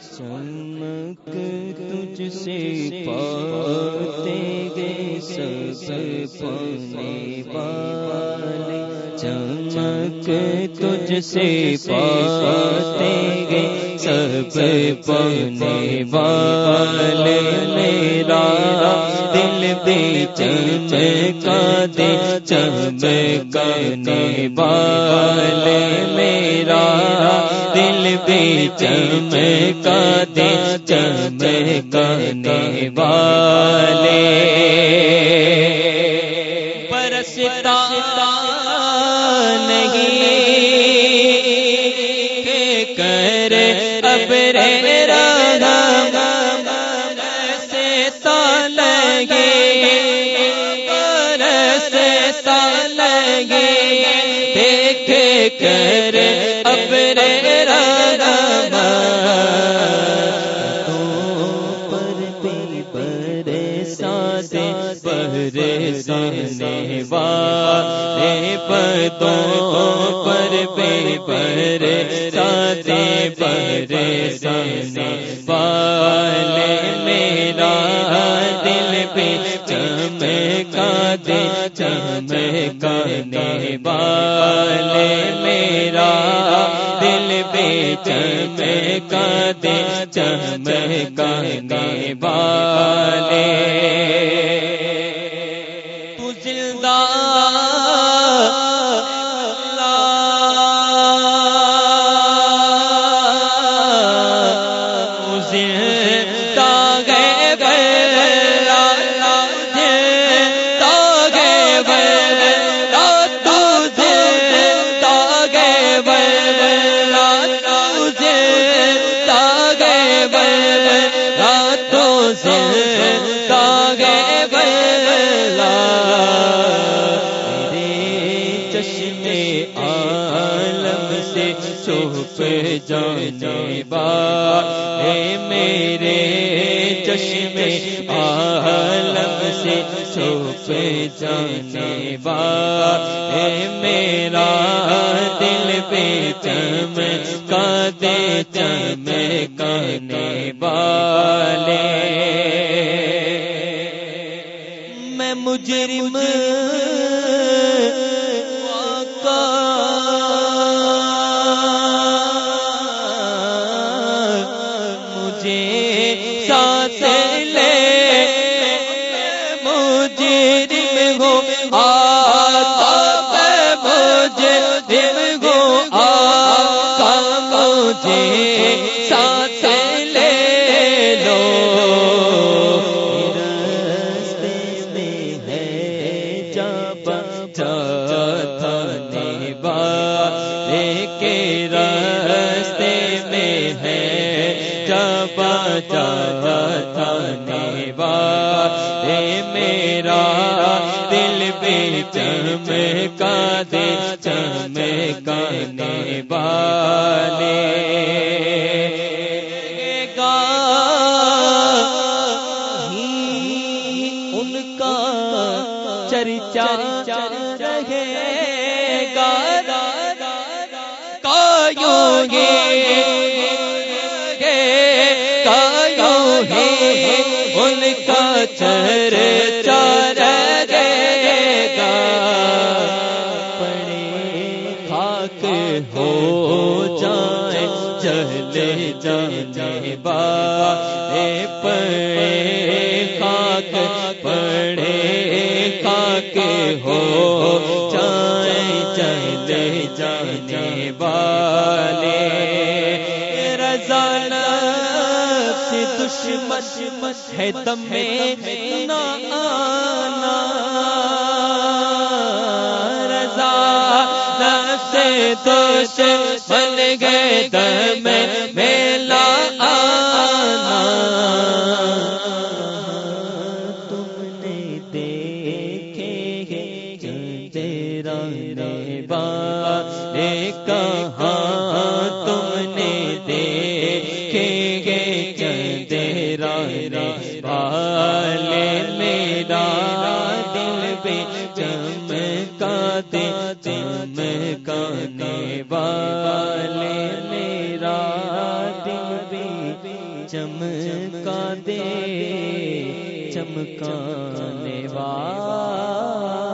چمک تجھ سے پاتے گے سب پانے والے۔ چمک تجھ سے پاتے گے سب پانے والے میرا دل بے چمکا دے چمکانے والے میرا دل بے چمکا دے چمکانے والے۔ برستا نہیں سانے والے پتوں پر پی پر سادے پر سانے والے میرا دل پہ چمکا دے چمکانے والے میرا دل پہ چمکا دے چمکانے والے۔ تو چھپ جانے والے میرے چشمے عالم سے چھپ جانے والے میرا دل پہ چمکا دے چمکانے والے میں مجرم ساتھ لے جب چاہنے والے میرا دل بھی چمکا دے چمکانے والے ان کا چرچا رہے۔ کا چرچا رہے گا۔ پڑے خاک ہو جائے چلے جانے والے پڑے خاک پڑے خاک ہو جائے چلے جانے والے رضا دشمن ہے دم میں نہ آنا۔ رضا نفس بن گئے دم میں لا چمکا دے چمکانے والے میرا دل بھی چمکا دے چمکانے والا